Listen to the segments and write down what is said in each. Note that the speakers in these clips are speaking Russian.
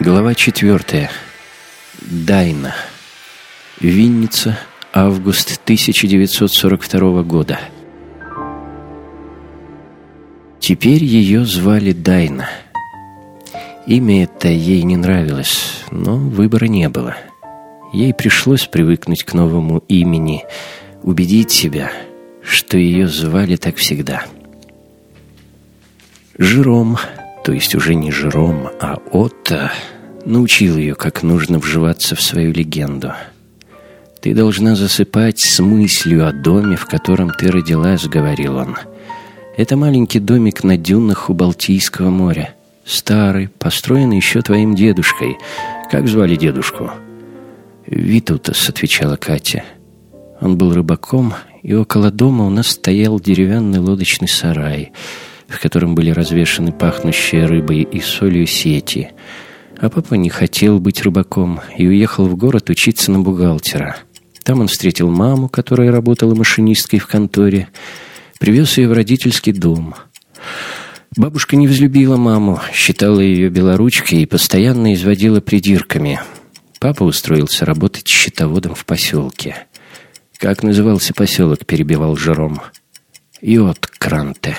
Глава четвертая. Дайна. Винница. Август 1942 года. Теперь ее звали Дайна. Имя это ей не нравилось, но выбора не было. Ей пришлось привыкнуть к новому имени, убедить себя, что ее звали так всегда. Жером то есть уже не Жером, а Отто, научил ее, как нужно вживаться в свою легенду. «Ты должна засыпать с мыслью о доме, в котором ты родилась», — говорил он. «Это маленький домик на дюнах у Балтийского моря. Старый, построенный еще твоим дедушкой. Как звали дедушку?» «Витутас», — отвечала Катя. Он был рыбаком, и около дома у нас стоял деревянный лодочный сарай — в котором были развешаны пахнущие рыбой и солью сети. А папа не хотел быть рыбаком и уехал в город учиться на бухгалтера. Там он встретил маму, которая работала машинисткой в конторе, привез ее в родительский дом. Бабушка не взлюбила маму, считала ее белоручкой и постоянно изводила придирками. Папа устроился работать счетоводом в поселке. «Как назывался поселок?» – перебивал Жером. «Йот Кранте».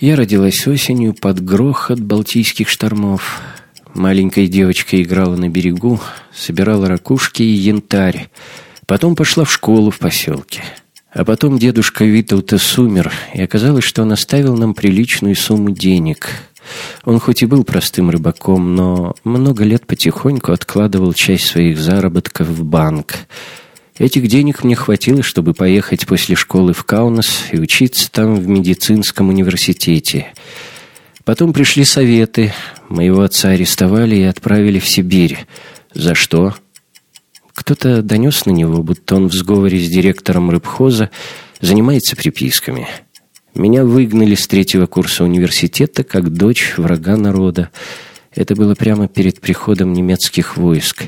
Я родилась осенью под грохот балтийских штормов. Маленькая девочка играла на берегу, собирала ракушки и янтарь. Потом пошла в школу в поселке. А потом дедушка Витаута умер, и оказалось, что он оставил нам приличную сумму денег. Он хоть и был простым рыбаком, но много лет потихоньку откладывал часть своих заработков в банк – Этих денег мне хватило, чтобы поехать после школы в Каунас и учиться там в медицинском университете. Потом пришли советы. Моего отца арестовали и отправили в Сибирь. За что? Кто-то донес на него, будто он в сговоре с директором рыбхоза занимается приписками. Меня выгнали с третьего курса университета как дочь врага народа. Это было прямо перед приходом немецких войск.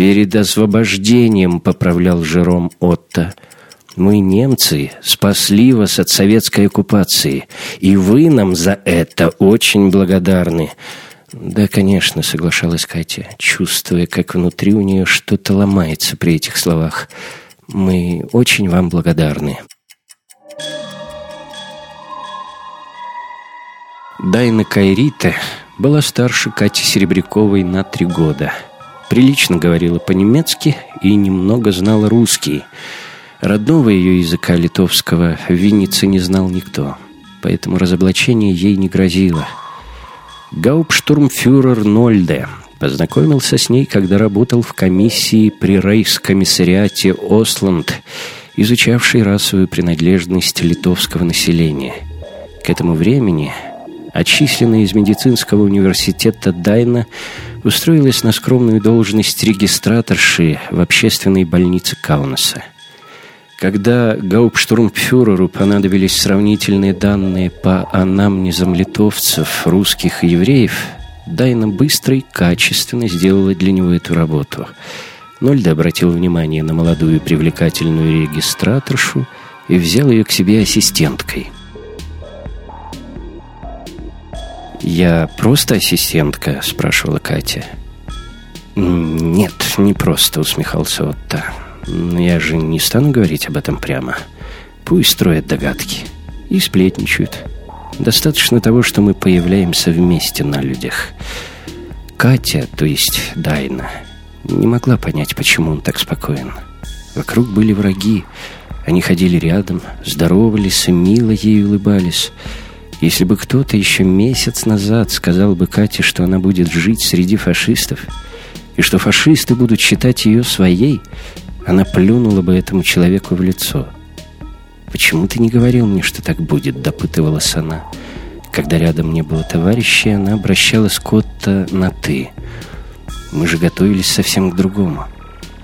Перед освобождением, поправлял Жером Отто. Мы, немцы, спасли вас от советской оккупации, и вы нам за это очень благодарны. Да, конечно, соглашалась Катя, чувствуя, как внутри у нее что-то ломается при этих словах. Мы очень вам благодарны. Дайна Кайрита была старше Кати Серебряковой на три года – прилично говорила по-немецки и немного знала русский. Родного ее языка литовского в Виннице не знал никто, поэтому разоблачение ей не грозило. Гауптштурмфюрер Нольде познакомился с ней, когда работал в комиссии при рейхскомиссариате Осланд, изучавшей расовую принадлежность литовского населения. К этому времени отчисленная из медицинского университета Дайна устроилась на скромную должность регистраторши в общественной больнице Каунаса. Когда гауптштурмфюреру понадобились сравнительные данные по анамнезам литовцев, русских и евреев, Дайна быстро и качественно сделала для него эту работу. Нольда обратил внимание на молодую привлекательную регистраторшу и взял ее к себе ассистенткой – «Я просто ассистентка?» — спрашивала Катя. «Нет, не просто», — усмехался Отто. «Но я же не стану говорить об этом прямо. Пусть строят догадки и сплетничают. Достаточно того, что мы появляемся вместе на людях». Катя, то есть Дайна, не могла понять, почему он так спокоен. Вокруг были враги. Они ходили рядом, здоровались и мило ей улыбались. Если бы кто-то еще месяц назад сказал бы Кате, что она будет жить среди фашистов, и что фашисты будут считать ее своей, она плюнула бы этому человеку в лицо. «Почему ты не говорил мне, что так будет?» — допытывалась она. Когда рядом не было товарища, она обращалась к Отто на «ты». «Мы же готовились совсем к другому.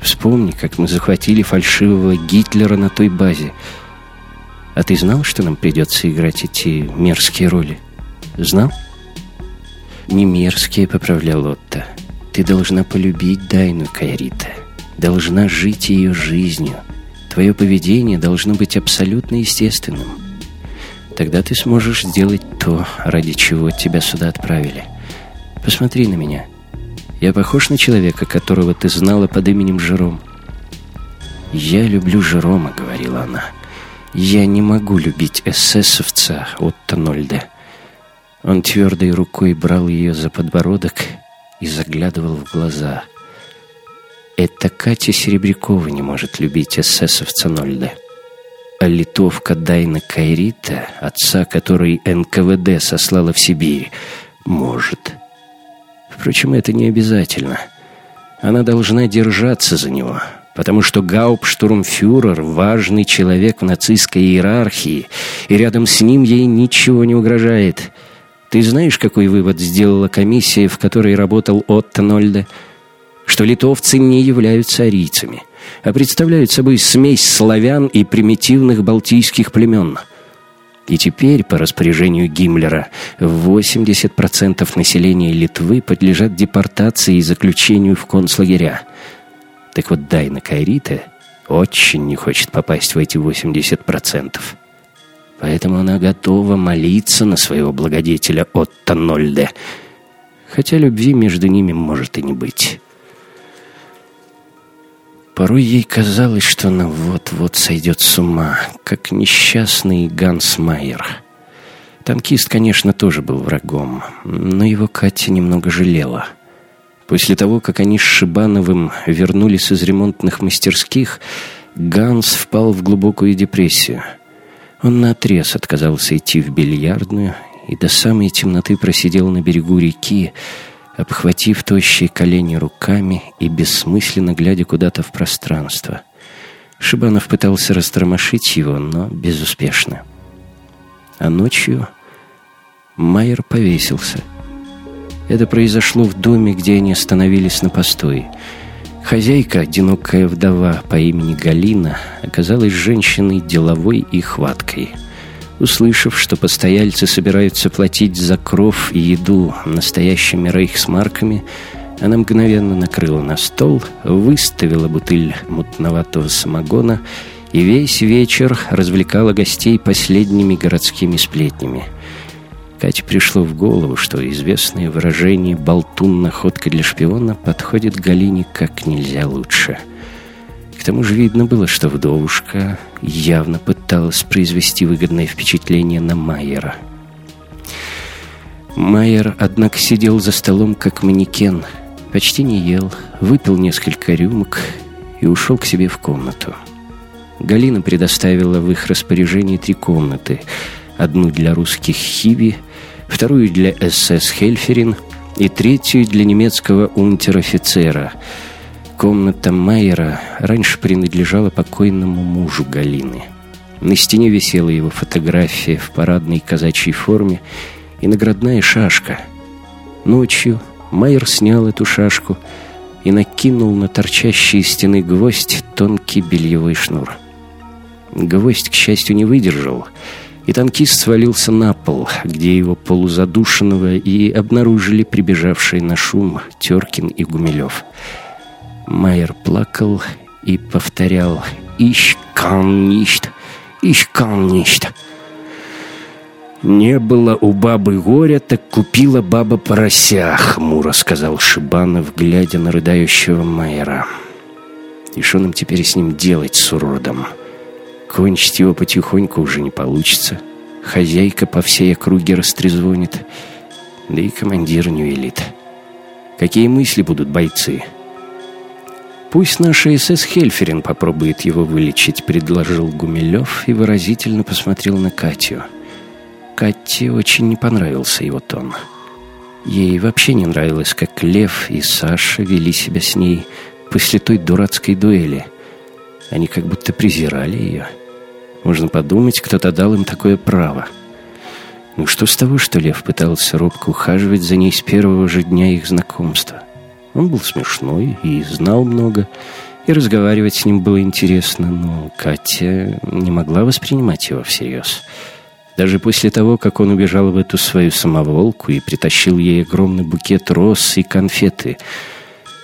Вспомни, как мы захватили фальшивого Гитлера на той базе — а ты знал, что нам придется играть эти мерзкие роли? Знал? Не мерзкие, поправлял Отто. Ты должна полюбить Дайну Кайрита. Должна жить ее жизнью. Твое поведение должно быть абсолютно естественным. Тогда ты сможешь сделать то, ради чего тебя сюда отправили. Посмотри на меня. Я похож на человека, которого ты знала под именем Жером?» «Я люблю Жерома», — говорила она. «Я не могу любить эсэсовца Отто Нольде». Он твердой рукой брал ее за подбородок и заглядывал в глаза. «Это Катя Серебрякова не может любить эсэсовца Нольде». А литовка Дайна Кайрита, отца которой НКВД сослала в Сибирь, может. Впрочем, это не обязательно. Она должна держаться за него, потому что гауптштурмфюрер — важный человек в нацистской иерархии, и рядом с ним ей ничего не угрожает. Ты знаешь, какой вывод сделала комиссия, в которой работал Отто Нольде? Что литовцы не являются арийцами, а представляют собой смесь славян и примитивных балтийских племен — и теперь, по распоряжению Гиммлера, 80% населения Литвы подлежат депортации и заключению в концлагеря. Так вот, Дайна Кайрита очень не хочет попасть в эти 80%. Поэтому она готова молиться на своего благодетеля Отто Нольде, хотя любви между ними может и не быть. Порой ей казалось, что она вот-вот сойдет с ума, как несчастный Ганс Майер. Танкист, конечно, тоже был врагом, но его Катя немного жалела. После того, как они с Шибановым вернулись из ремонтных мастерских, Ганс впал в глубокую депрессию. Он наотрез отказался идти в бильярдную и до самой темноты просидел на берегу реки, обхватив тощие колени руками и бессмысленно глядя куда-то в пространство. Шибанов пытался растормошить его, но безуспешно. А ночью Майер повесился. Это произошло в доме, где они остановились на постой. Хозяйка, одинокая вдова по имени Галина, оказалась женщиной деловой и хваткой – Услышав, что постояльцы собираются платить за кров и еду настоящими рейхсмарками, она мгновенно накрыла на стол, выставила бутыль мутноватого самогона и весь вечер развлекала гостей последними городскими сплетнями. Кате пришло в голову, что известное выражение «болтун находка для шпиона» подходит Галине как нельзя лучше – тому же видно было, что вдовушка явно пыталась произвести выгодное впечатление на Майера. Майер, однако, сидел за столом как манекен, почти не ел, выпил несколько рюмок и ушел к себе в комнату. Галина предоставила в их распоряжении три комнаты. Одну для русских «Хиви», вторую для СС «Хельферин» и третью для немецкого унтер-офицера – Комната Майера раньше принадлежала покойному мужу Галины. На стене висела его фотография в парадной казачьей форме и наградная шашка. Ночью Майер снял эту шашку и накинул на торчащий из стены гвоздь тонкий бельевой шнур. Гвоздь, к счастью, не выдержал, и танкист свалился на пол, где его полузадушенного и обнаружили прибежавшие на шум Теркин и Гумилев — Майер плакал и повторял «Ich kann nicht! Ich kann nicht!» «Не было у бабы горя, так купила баба порося», — хмуро сказал Шибанов, глядя на рыдающего Майера. «И что нам теперь с ним делать, с уродом? Кончить его потихоньку уже не получится. Хозяйка по всей округе растрезвонит, да и командир не велит. Какие мысли будут бойцы?» «Пусть наш СС Хельферин попробует его вылечить», — предложил Гумилев и выразительно посмотрел на Катю. Кате очень не понравился его тон. Ей вообще не нравилось, как Лев и Саша вели себя с ней после той дурацкой дуэли. Они как будто презирали ее. Можно подумать, кто-то дал им такое право. Ну что с того, что Лев пытался робко ухаживать за ней с первого же дня их знакомства? Он был смешной и знал много, и разговаривать с ним было интересно, но Катя не могла воспринимать его всерьез. Даже после того, как он убежал в эту свою самоволку и притащил ей огромный букет роз и конфеты.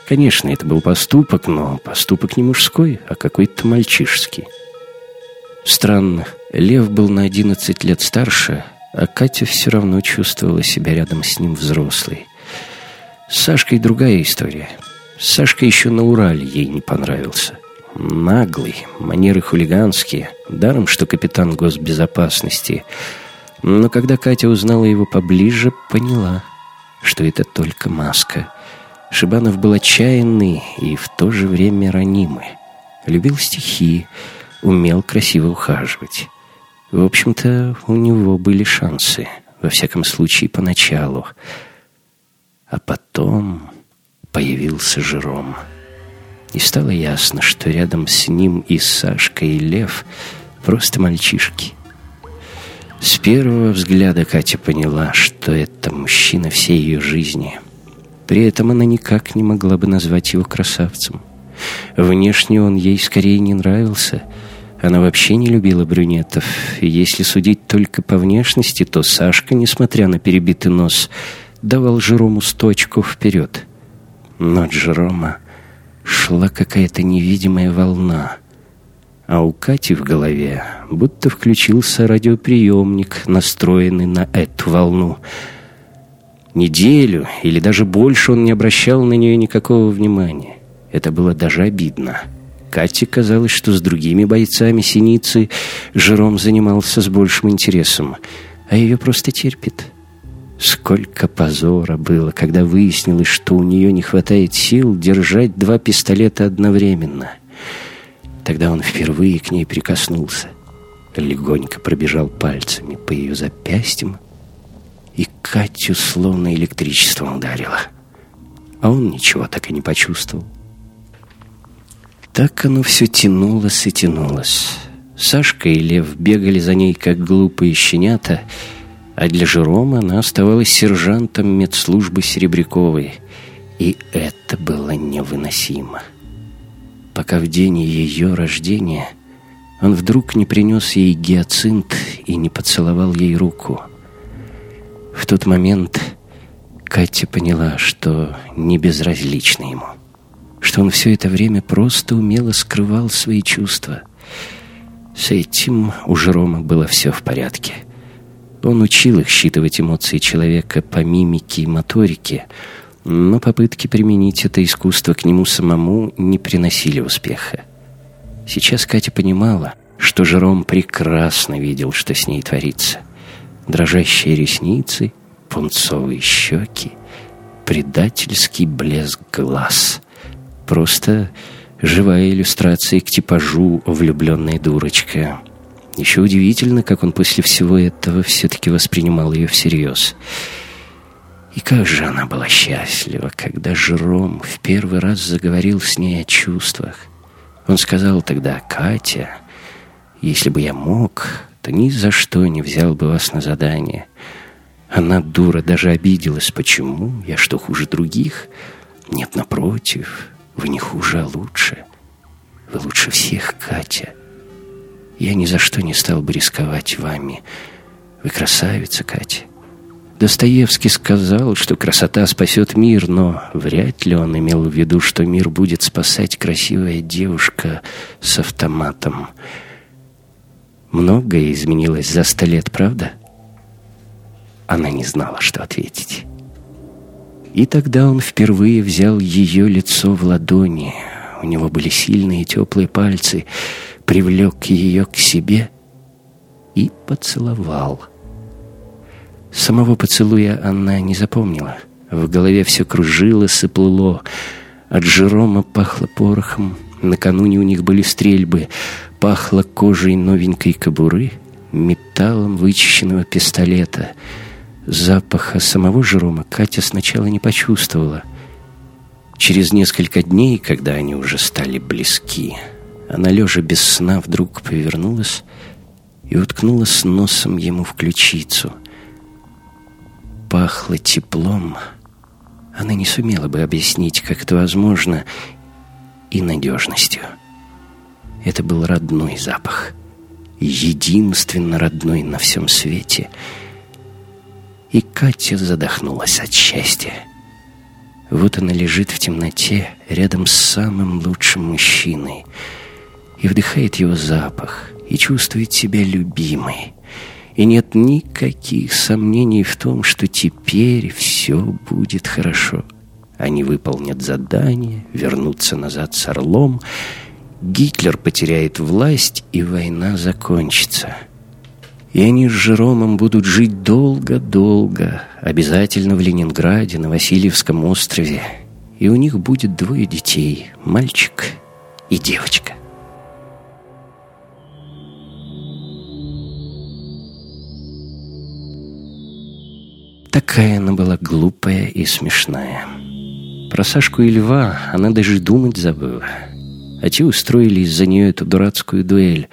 Конечно, это был поступок, но поступок не мужской, а какой-то мальчишеский. Странно, Лев был на 11 лет старше, а Катя все равно чувствовала себя рядом с ним взрослой. С Сашкой другая история. Сашка еще на Урале ей не понравился. Наглый, манеры хулиганские, даром, что капитан госбезопасности. Но когда Катя узнала его поближе, поняла, что это только маска. Шибанов был отчаянный и в то же время ранимый. Любил стихи, умел красиво ухаживать. В общем-то, у него были шансы, во всяком случае, поначалу. А потом появился Жером. И стало ясно, что рядом с ним и Сашка, и Лев просто мальчишки. С первого взгляда Катя поняла, что это мужчина всей ее жизни. При этом она никак не могла бы назвать его красавцем. Внешне он ей скорее не нравился — она вообще не любила брюнетов, и если судить только по внешности, то Сашка, несмотря на перебитый нос, давал Жерому сточку вперед. Но от Жерома шла какая-то невидимая волна, а у Кати в голове будто включился радиоприемник, настроенный на эту волну. Неделю или даже больше он не обращал на нее никакого внимания. Это было даже обидно. Кате казалось, что с другими бойцами Синицы Жером занимался с большим интересом, а ее просто терпит. Сколько позора было, когда выяснилось, что у нее не хватает сил держать два пистолета одновременно. Тогда он впервые к ней прикоснулся, легонько пробежал пальцами по ее запястьям, и Катю словно электричеством ударило. А он ничего так и не почувствовал. Так оно все тянулось и тянулось. Сашка и Лев бегали за ней, как глупые щенята, а для Жерома она оставалась сержантом медслужбы Серебряковой. И это было невыносимо. Пока в день ее рождения он вдруг не принес ей гиацинт и не поцеловал ей руку. В тот момент Катя поняла, что не безразлична ему что он все это время просто умело скрывал свои чувства. С этим у Жерома было все в порядке. Он учил их считывать эмоции человека по мимике и моторике, но попытки применить это искусство к нему самому не приносили успеха. Сейчас Катя понимала, что Жером прекрасно видел, что с ней творится. Дрожащие ресницы, пунцовые щеки, предательский блеск глаз — Просто живая иллюстрация к типажу «влюбленная дурочка». Еще удивительно, как он после всего этого все-таки воспринимал ее всерьез. И как же она была счастлива, когда Жером в первый раз заговорил с ней о чувствах. Он сказал тогда, «Катя, если бы я мог, то ни за что не взял бы вас на задание». Она, дура, даже обиделась. «Почему? Я что, хуже других?» «Нет, напротив, вы не хуже, а лучше. Вы лучше всех, Катя. Я ни за что не стал бы рисковать вами. Вы красавица, Катя. Достоевский сказал, что красота спасет мир, но вряд ли он имел в виду, что мир будет спасать красивая девушка с автоматом. Многое изменилось за сто лет, правда? Она не знала, что ответить. И тогда он впервые взял ее лицо в ладони. У него были сильные теплые пальцы. Привлек ее к себе и поцеловал. Самого поцелуя она не запомнила. В голове все кружилось и плыло. От Жерома пахло порохом. Накануне у них были стрельбы. Пахло кожей новенькой кобуры, металлом вычищенного пистолета — Запаха самого Жерома Катя сначала не почувствовала. Через несколько дней, когда они уже стали близки, она, лежа без сна, вдруг повернулась и уткнулась носом ему в ключицу. Пахло теплом. Она не сумела бы объяснить, как это возможно, и надежностью. Это был родной запах, единственно родной на всем свете — и Катя задохнулась от счастья. Вот она лежит в темноте рядом с самым лучшим мужчиной и вдыхает его запах, и чувствует себя любимой. И нет никаких сомнений в том, что теперь все будет хорошо. Они выполнят задание, вернутся назад с орлом. Гитлер потеряет власть, и война закончится. И они с Жеромом будут жить долго-долго, обязательно в Ленинграде, на Васильевском острове. И у них будет двое детей, мальчик и девочка. Такая она была глупая и смешная. Про Сашку и Льва она даже думать забыла. А те устроили из-за нее эту дурацкую дуэль.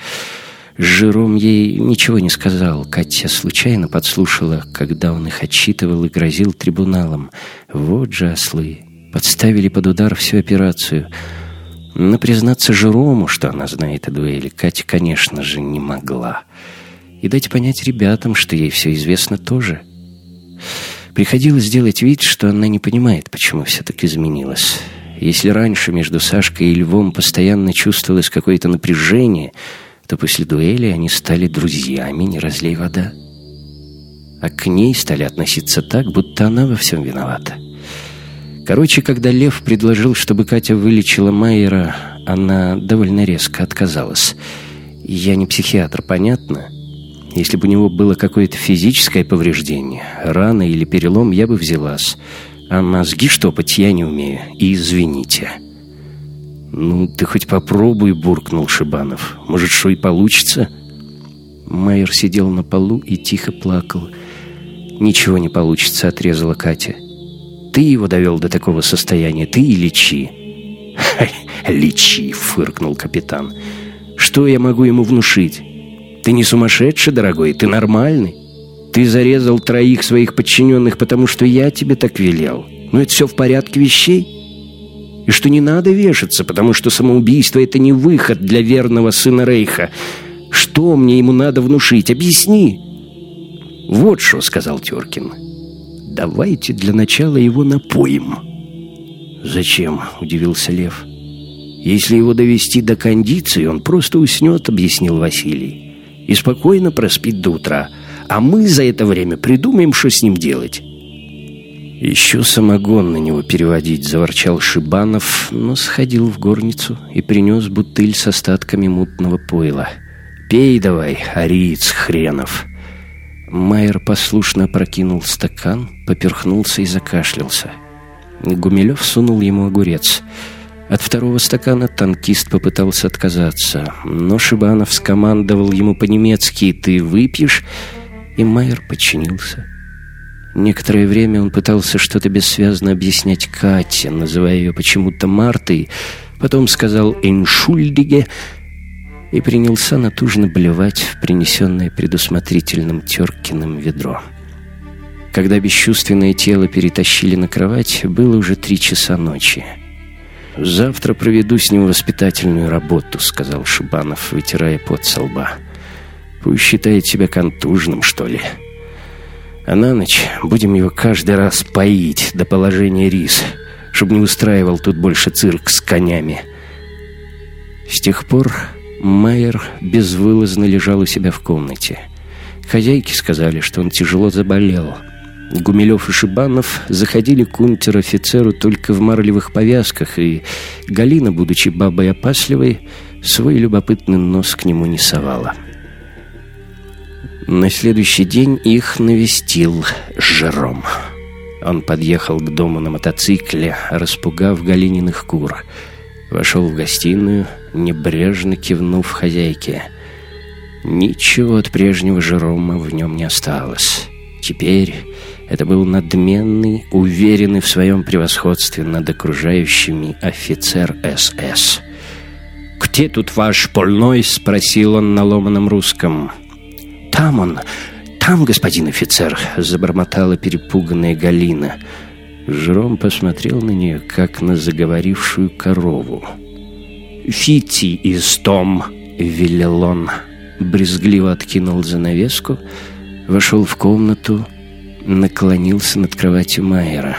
Жером ей ничего не сказал. Катя случайно подслушала, когда он их отчитывал и грозил трибуналом. Вот же ослы. Подставили под удар всю операцию. Но признаться Жерому, что она знает о дуэли, Катя, конечно же, не могла. И дать понять ребятам, что ей все известно тоже – Приходилось делать вид, что она не понимает, почему все так изменилось. Если раньше между Сашкой и Львом постоянно чувствовалось какое-то напряжение, то после дуэли они стали друзьями, не разлей вода. А к ней стали относиться так, будто она во всем виновата. Короче, когда Лев предложил, чтобы Катя вылечила Майера, она довольно резко отказалась. «Я не психиатр, понятно?» Если бы у него было какое-то физическое повреждение, рана или перелом, я бы взялась. А мозги штопать я не умею. И извините. «Ну, ты хоть попробуй», — буркнул Шибанов. «Может, что и получится?» Майер сидел на полу и тихо плакал. «Ничего не получится», — отрезала Катя. «Ты его довел до такого состояния, ты и лечи». «Лечи», — фыркнул капитан. «Что я могу ему внушить? Ты не сумасшедший, дорогой, ты нормальный. Ты зарезал троих своих подчиненных, потому что я тебе так велел. Ну, это все в порядке вещей. И что не надо вешаться, потому что самоубийство — это не выход для верного сына Рейха. Что мне ему надо внушить? Объясни. Вот что, — сказал Теркин. Давайте для начала его напоим. Зачем? — удивился Лев. Если его довести до кондиции, он просто уснет, — объяснил Василий и спокойно проспит до утра. А мы за это время придумаем, что с ним делать». «Еще самогон на него переводить», — заворчал Шибанов, но сходил в горницу и принес бутыль с остатками мутного пойла. «Пей давай, ариец хренов!» Майер послушно прокинул стакан, поперхнулся и закашлялся. Гумилев сунул ему огурец — от второго стакана танкист попытался отказаться, но Шибанов скомандовал ему по-немецки «ты выпьешь», и Майер подчинился. Некоторое время он пытался что-то бессвязно объяснять Кате, называя ее почему-то Мартой, потом сказал «эншульдиге» и принялся натужно блевать в принесенное предусмотрительным Теркиным ведро. Когда бесчувственное тело перетащили на кровать, было уже три часа ночи. «Завтра проведу с ним воспитательную работу», — сказал Шибанов, вытирая пот со лба. «Пусть считает себя контужным, что ли. А на ночь будем его каждый раз поить до положения рис, чтобы не устраивал тут больше цирк с конями». С тех пор Майер безвылазно лежал у себя в комнате. Хозяйки сказали, что он тяжело заболел — Гумилев и Шибанов заходили к унтер-офицеру только в марлевых повязках, и Галина, будучи бабой опасливой, свой любопытный нос к нему не совала. На следующий день их навестил Жером. Он подъехал к дому на мотоцикле, распугав Галининых кур. Вошел в гостиную, небрежно кивнув хозяйке. Ничего от прежнего Жерома в нем не осталось. Теперь это был надменный, уверенный в своем превосходстве над окружающими офицер СС. «Где тут ваш польной?» — спросил он на ломаном русском. «Там он, там, господин офицер!» — забормотала перепуганная Галина. Жром посмотрел на нее, как на заговорившую корову. «Фити из том!» — велел он. Брезгливо откинул занавеску, вошел в комнату, наклонился над кроватью Майера.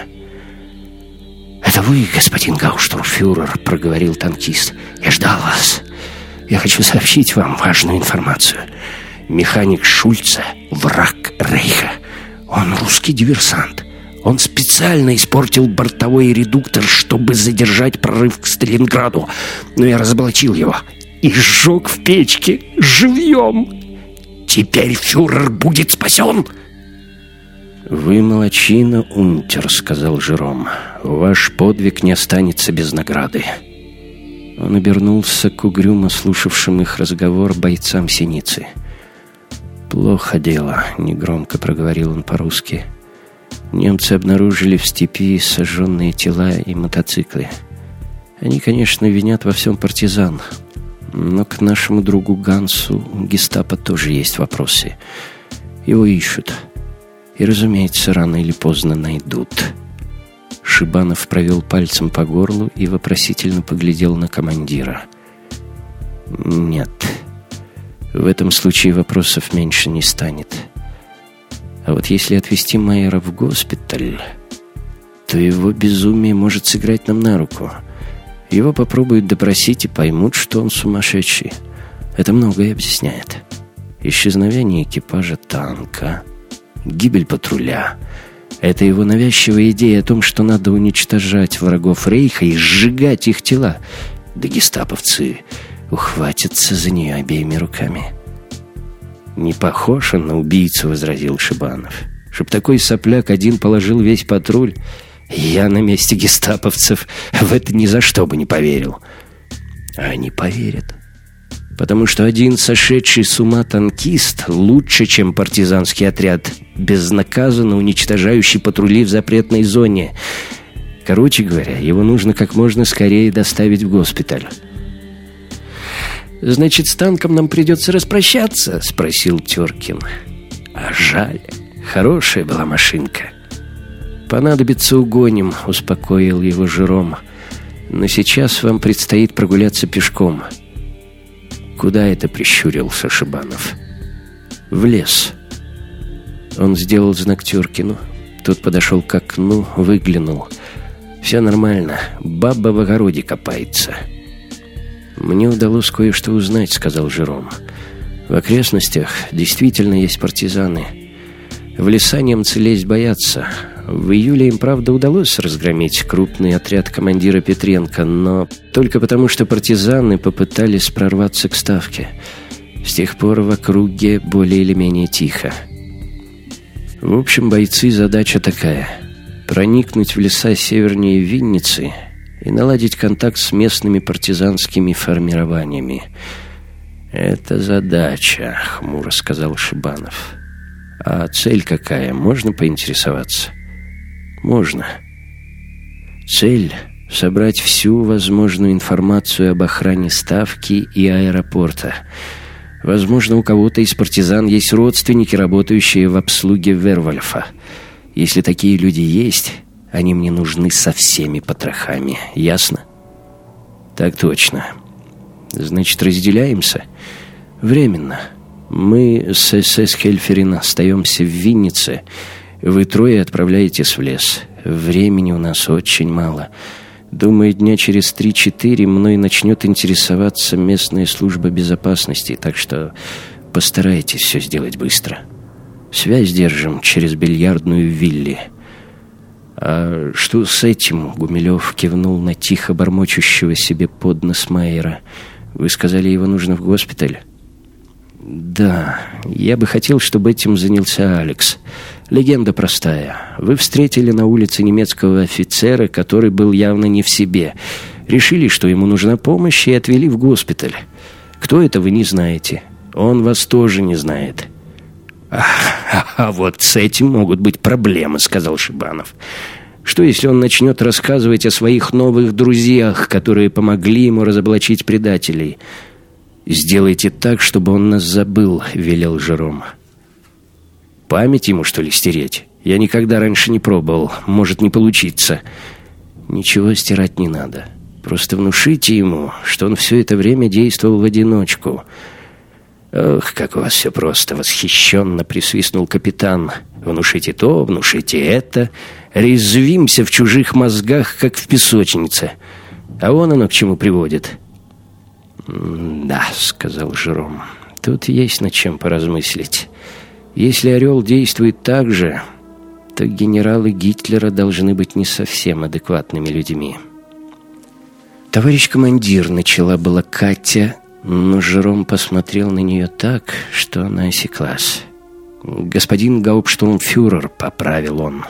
«Это вы, господин Гауштурфюрер», — проговорил танкист. «Я ждал вас. Я хочу сообщить вам важную информацию. Механик Шульца — враг Рейха. Он русский диверсант. Он специально испортил бортовой редуктор, чтобы задержать прорыв к Сталинграду. Но я разоблачил его и сжег в печке живьем. Теперь фюрер будет спасен!» «Вы молочина, унтер», — сказал Жером. «Ваш подвиг не останется без награды». Он обернулся к угрюмо слушавшим их разговор бойцам синицы. «Плохо дело», — негромко проговорил он по-русски. «Немцы обнаружили в степи сожженные тела и мотоциклы. Они, конечно, винят во всем партизан, но к нашему другу Гансу гестапо тоже есть вопросы. Его ищут». И, разумеется, рано или поздно найдут. Шибанов провел пальцем по горлу и вопросительно поглядел на командира. «Нет, в этом случае вопросов меньше не станет. А вот если отвезти Майера в госпиталь, то его безумие может сыграть нам на руку. Его попробуют допросить и поймут, что он сумасшедший. Это многое объясняет. Исчезновение экипажа танка, гибель патруля. Это его навязчивая идея о том, что надо уничтожать врагов Рейха и сжигать их тела. Да гестаповцы ухватятся за нее обеими руками. «Не похож он на убийцу», — возразил Шибанов. «Чтоб такой сопляк один положил весь патруль, я на месте гестаповцев в это ни за что бы не поверил». А они поверят потому что один сошедший с ума танкист лучше, чем партизанский отряд, безнаказанно уничтожающий патрули в запретной зоне. Короче говоря, его нужно как можно скорее доставить в госпиталь. «Значит, с танком нам придется распрощаться?» — спросил Теркин. «А жаль. Хорошая была машинка». «Понадобится угоним», — успокоил его Жером. «Но сейчас вам предстоит прогуляться пешком». «Куда это?» — прищурился Шибанов. «В лес». Он сделал знак Тюркину. Тот подошел к окну, выглянул. «Все нормально. Баба в огороде копается». «Мне удалось кое-что узнать», — сказал Жером. «В окрестностях действительно есть партизаны. В леса немцы лезть боятся. В июле им, правда, удалось разгромить крупный отряд командира Петренко, но только потому, что партизаны попытались прорваться к ставке. С тех пор в округе более или менее тихо. В общем, бойцы задача такая – проникнуть в леса севернее Винницы и наладить контакт с местными партизанскими формированиями. «Это задача», — хмуро сказал Шибанов. «А цель какая, можно поинтересоваться?» Можно. Цель — собрать всю возможную информацию об охране ставки и аэропорта. Возможно, у кого-то из партизан есть родственники, работающие в обслуге Вервольфа. Если такие люди есть, они мне нужны со всеми потрохами. Ясно? Так точно. Значит, разделяемся? Временно. Мы с СС Хельферин остаемся в Виннице — вы трое отправляетесь в лес. Времени у нас очень мало. Думаю, дня через три-четыре мной начнет интересоваться местная служба безопасности, так что постарайтесь все сделать быстро. Связь держим через бильярдную вилли. А что с этим? Гумилев кивнул на тихо бормочущего себе под нос Майера. Вы сказали, его нужно в госпиталь? Да, я бы хотел, чтобы этим занялся Алекс. Легенда простая. Вы встретили на улице немецкого офицера, который был явно не в себе. Решили, что ему нужна помощь, и отвели в госпиталь. Кто это, вы не знаете. Он вас тоже не знает. «А, вот с этим могут быть проблемы», — сказал Шибанов. «Что, если он начнет рассказывать о своих новых друзьях, которые помогли ему разоблачить предателей?» «Сделайте так, чтобы он нас забыл», — велел Жером. Память ему, что ли, стереть? Я никогда раньше не пробовал. Может не получиться. Ничего стирать не надо. Просто внушите ему, что он все это время действовал в одиночку. «Ох, как у вас все просто!» — восхищенно присвистнул капитан. «Внушите то, внушите это. Резвимся в чужих мозгах, как в песочнице. А вон оно к чему приводит». «Да», — сказал Жером, — «тут есть над чем поразмыслить». Если орел действует так же, то генералы Гитлера должны быть не совсем адекватными людьми. «Товарищ командир», — начала была Катя, но Жером посмотрел на нее так, что она осеклась. «Господин Гауптштурмфюрер», — поправил он.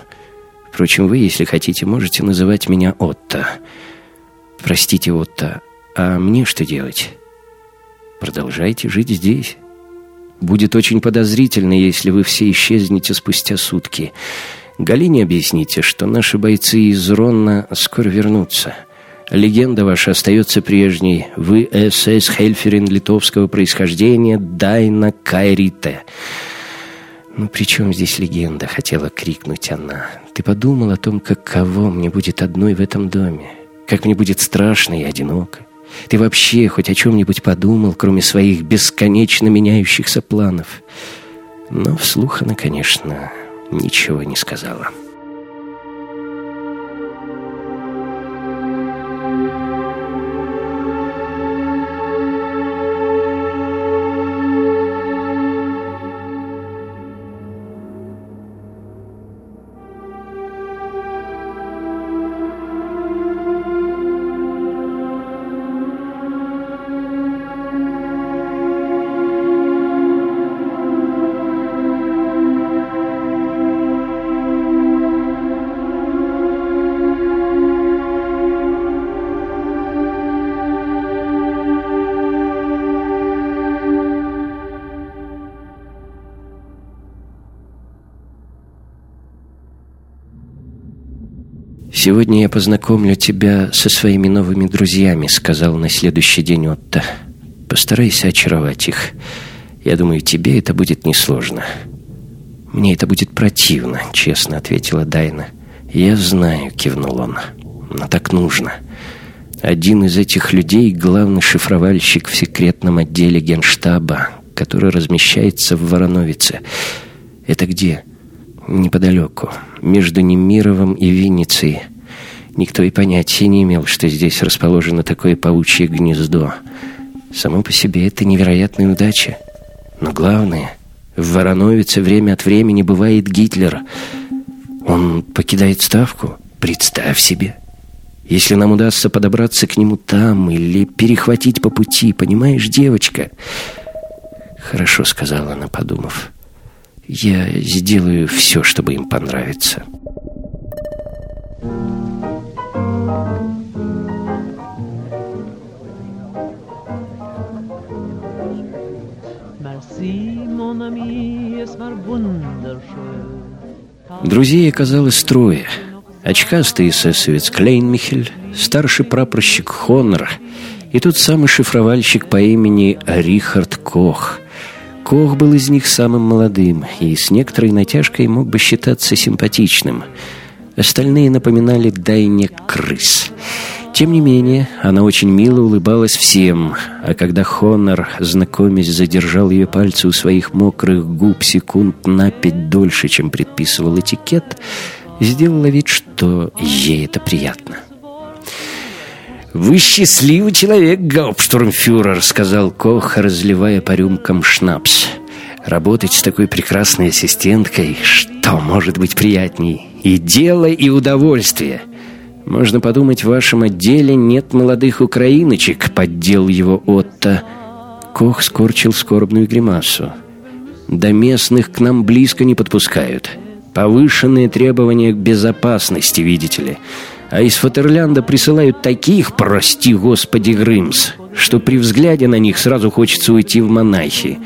«Впрочем, вы, если хотите, можете называть меня Отто». «Простите, Отто, а мне что делать?» «Продолжайте жить здесь». Будет очень подозрительно, если вы все исчезнете спустя сутки. Галине объясните, что наши бойцы из Ронна скоро вернутся. Легенда ваша остается прежней. Вы СС Хельферин литовского происхождения Дайна Кайрите. «Ну при чем здесь легенда?» — хотела крикнуть она. «Ты подумал о том, каково мне будет одной в этом доме? Как мне будет страшно и одиноко? Ты вообще хоть о чем-нибудь подумал, кроме своих бесконечно меняющихся планов?» Но вслух она, конечно, ничего не сказала. «Сегодня я познакомлю тебя со своими новыми друзьями», — сказал на следующий день Отто. «Постарайся очаровать их. Я думаю, тебе это будет несложно». «Мне это будет противно», — честно ответила Дайна. «Я знаю», — кивнул он. «Но так нужно». Один из этих людей — главный шифровальщик в секретном отделе генштаба, который размещается в Вороновице. Это где? Неподалеку, между Немировым и Винницей. Никто и понятия не имел, что здесь расположено такое паучье гнездо. Само по себе это невероятная удача. Но главное, в Вороновице время от времени бывает Гитлер. Он покидает ставку. Представь себе. Если нам удастся подобраться к нему там или перехватить по пути, понимаешь, девочка? Хорошо, сказала она, подумав. Я сделаю все, чтобы им понравиться. Друзей оказалось трое. Очкастый эсэсовец Клейнмихель, старший прапорщик Хоннер и тот самый шифровальщик по имени Рихард Кох. Кох был из них самым молодым и с некоторой натяжкой мог бы считаться симпатичным. Остальные напоминали Дайне крыс. Тем не менее, она очень мило улыбалась всем, а когда Хонор, знакомясь, задержал ее пальцы у своих мокрых губ секунд на пять дольше, чем предписывал этикет, сделала вид, что ей это приятно. «Вы счастливый человек, гауптштурмфюрер», — сказал Кох, разливая по рюмкам шнапс. «Работать с такой прекрасной ассистенткой, что может быть приятней? И дело, и удовольствие». «Можно подумать, в вашем отделе нет молодых украиночек», — поддел его Отто. Кох скорчил скорбную гримасу. «До местных к нам близко не подпускают. Повышенные требования к безопасности, видите ли. А из Фатерлянда присылают таких, прости господи, Грымс, что при взгляде на них сразу хочется уйти в монахи».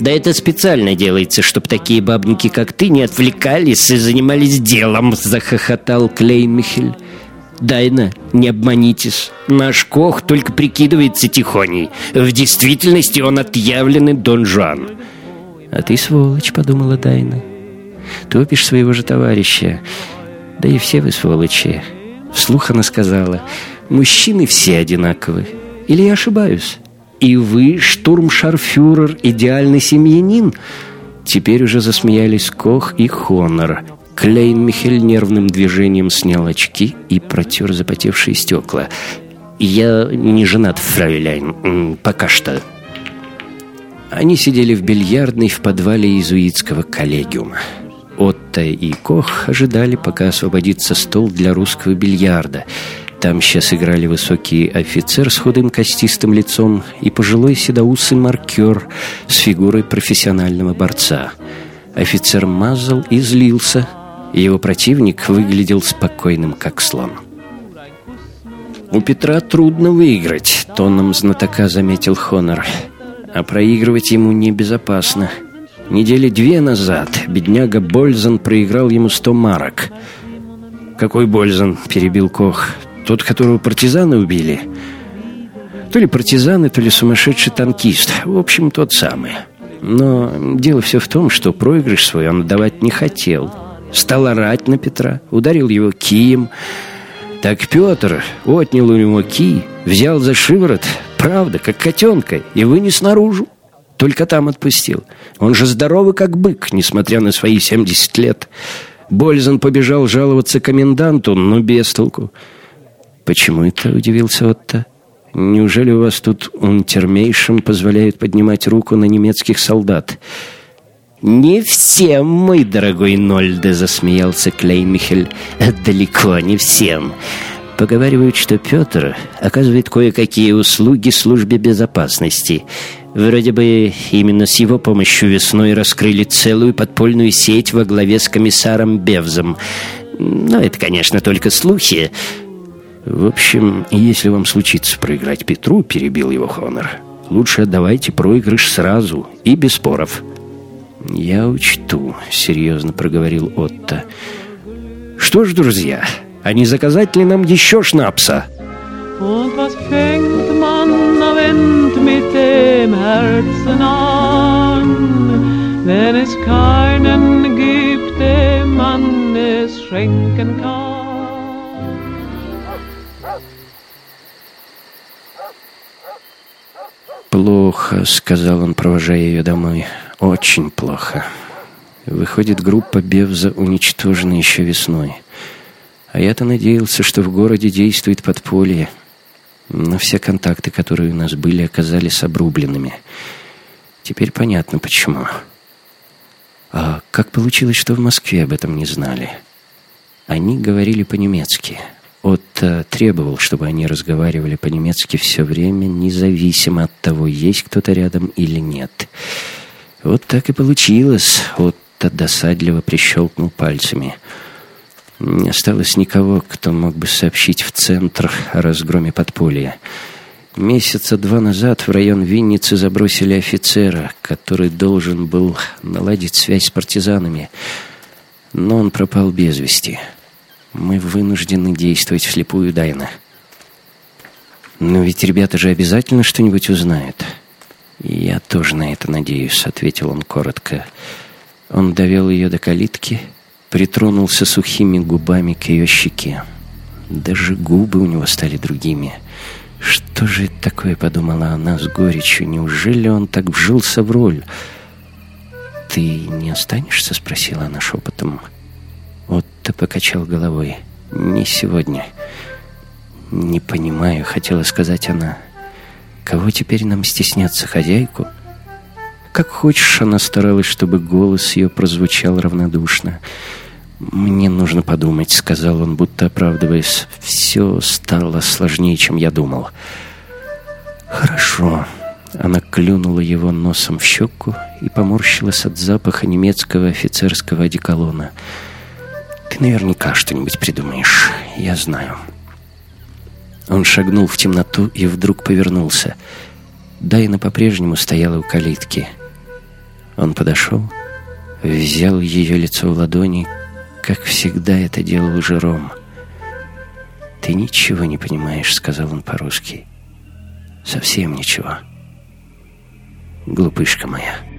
Да это специально делается, чтобы такие бабники, как ты, не отвлекались и занимались делом, захохотал Клеймихель. Дайна, не обманитесь. Наш Кох только прикидывается тихоней. В действительности он отъявленный Дон Жуан. А ты сволочь, подумала Дайна. Топишь своего же товарища. Да и все вы сволочи. Вслух она сказала, мужчины все одинаковы. Или я ошибаюсь? И вы, штурмшарфюрер, идеальный семьянин? Теперь уже засмеялись Кох и Хонор. Клейн-Михель нервным движением снял очки и протер запотевшие стекла. «Я не женат, фрайляйн, пока что». Они сидели в бильярдной в подвале иезуитского коллегиума. Отто и Кох ожидали, пока освободится стол для русского бильярда. Там сейчас играли высокий офицер с худым костистым лицом и пожилой седоусый маркер с фигурой профессионального борца. Офицер мазал и злился. Его противник выглядел спокойным, как слон. «У Петра трудно выиграть», — тоном знатока заметил Хонор. «А проигрывать ему небезопасно». Недели две назад бедняга Бользан проиграл ему сто марок. «Какой Бользан?» – перебил Кох. «Тот, которого партизаны убили?» То ли партизаны, то ли сумасшедший танкист. В общем, тот самый. Но дело все в том, что проигрыш свой он давать не хотел. Стал орать на Петра, ударил его кием. Так Петр отнял у него ки, взял за шиворот, правда, как котенка, и вынес наружу. Только там отпустил. Он же здоровый, как бык, несмотря на свои 70 лет. Бользан побежал жаловаться коменданту, но без толку. «Почему это?» — удивился Отто. «Неужели у вас тут унтермейшим позволяют поднимать руку на немецких солдат?» «Не всем, мой дорогой Нольде!» — засмеялся Клеймихель. «Далеко не всем. Поговаривают, что Петр оказывает кое-какие услуги службе безопасности». Вроде бы именно с его помощью весной раскрыли целую подпольную сеть во главе с комиссаром Бевзом. Но это, конечно, только слухи. В общем, если вам случится проиграть Петру, перебил его Хонор, лучше отдавайте проигрыш сразу и без споров. «Я учту», — серьезно проговорил Отто. «Что ж, друзья, а не заказать ли нам еще шнапса?» Wenn es keinen gibt, dem man es schenken kann? «Плохо», — сказал он, провожая ее домой. «Очень плохо. Выходит, группа Бевза уничтожена еще весной. А я-то надеялся, что в городе действует подполье». Но все контакты, которые у нас были, оказались обрубленными. Теперь понятно, почему. А как получилось, что в Москве об этом не знали? Они говорили по-немецки. Отто требовал, чтобы они разговаривали по-немецки все время, независимо от того, есть кто-то рядом или нет. Вот так и получилось. Отто досадливо прищелкнул пальцами — не осталось никого, кто мог бы сообщить в центр о разгроме подполья. Месяца два назад в район Винницы забросили офицера, который должен был наладить связь с партизанами. Но он пропал без вести. Мы вынуждены действовать вслепую, Дайна. Но ведь ребята же обязательно что-нибудь узнают. «Я тоже на это надеюсь», — ответил он коротко. Он довел ее до калитки — притронулся сухими губами к ее щеке. Даже губы у него стали другими. «Что же это такое?» — подумала она с горечью. «Неужели он так вжился в роль?» «Ты не останешься?» — спросила она шепотом. Отто покачал головой. «Не сегодня». «Не понимаю», — хотела сказать она. «Кого теперь нам стесняться, хозяйку?» Как хочешь, она старалась, чтобы голос ее прозвучал равнодушно. «Мне нужно подумать», — сказал он, будто оправдываясь. «Все стало сложнее, чем я думал». «Хорошо». Она клюнула его носом в щеку и поморщилась от запаха немецкого офицерского одеколона. «Ты наверняка что-нибудь придумаешь, я знаю». Он шагнул в темноту и вдруг повернулся. Дайна по-прежнему стояла у калитки. Он подошел, взял ее лицо в ладони, как всегда это делал Жером. «Ты ничего не понимаешь», — сказал он по-русски. «Совсем ничего. Глупышка моя».